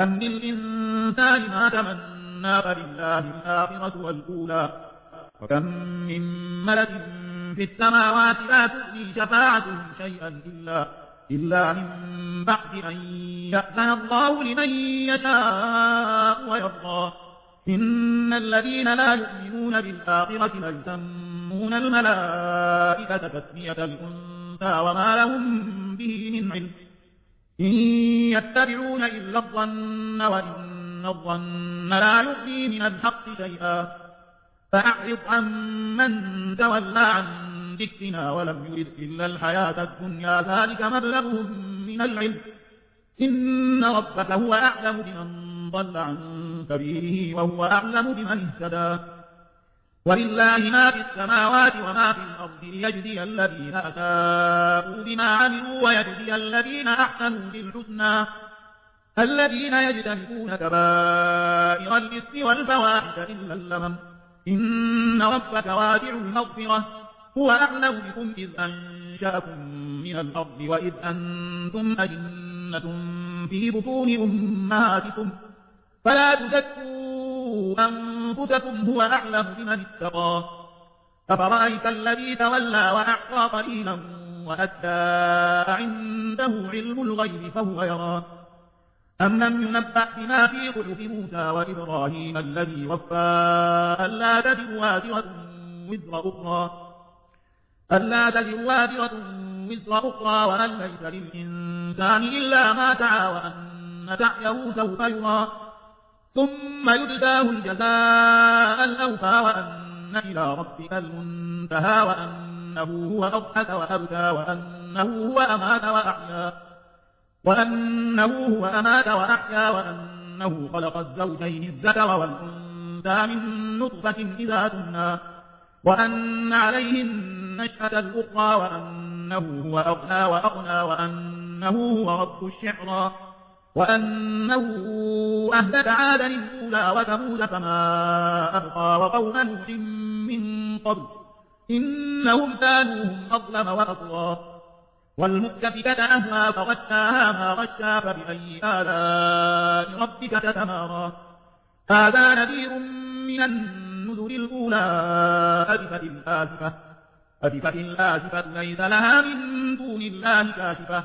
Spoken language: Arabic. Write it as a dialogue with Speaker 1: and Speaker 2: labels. Speaker 1: أم للإنسان ما تمنى فلله الآخرة والأولى وكم من ملك في السماوات لا تؤذي شفاعتهم شيئا إلا, إلا من بعد أن يأذن الله لمن يشاء ويرضى إن الذين لا يؤمنون بالآخرة ليسمون الملائكة تسمية الأنثى وما لهم به من علم إن يتبعون إلا الظن وإن الظن لا يغني من الحق شيئا فأعرض عن من تولى عن ذكرنا ولم يرد إلا الحياة الدنيا ذلك مبلغهم من العلم إن ربك هو أعلم بمن ضل عن سبيله وهو أعلم بمن اهتدى ولله ما في السماوات وما في الأرض ليجزي الذين أساءوا بما عملوا ويجزي الذين أحسنوا بالحسنى الذين يجتهدون كبائر الإثم والفواحش إلا اللمم إن ربك واسع المغفرة هو أعلم بكم إذ أنشأكم من الأرض وإذ أنتم أجنة في بطون أمهاتكم فلا تزكوا أنفسكم أنفسكم هو أعلم بمن اتقى أفرأيت الذي تولى وأعطى قليلا وأتى عنده علم الغيب فهو يرى أم لم ينبأ بما في قلوب موسى وإبراهيم الذي وفى ألا تجر وازرة وزر أخرى ألا تجر وازرة وزر أخرى وأن ليس للإنسان إلا ما سعى وأن سعيه سوف يرى ثم يجزاه الجزاء الأوفى وأن إلى ربك المنتهى وأنه هو أضحك وأبكى وأنه هو أمات وأحيا وأنه هو أمات وأحيا وأنه خلق الزوجين الذكر والأنثى من نطفة إذا تمنى وأن عليه النشأة الأخرى وأنه هو أغنى وأغنى وأنه هو رب الشعرى وأنه أهلك عادا الأولى وثمود فما أبقى وقوم نوح من قبل إنهم كانوا هم أظلم وأطغى والمؤتفكة أهما فغشاها ما غشا فبأي آلاء ربك تتمارى هذا نذير من النذر الأولى أذفة الآزفة أذفة الآزفة ليس لها من دون الله كاشفة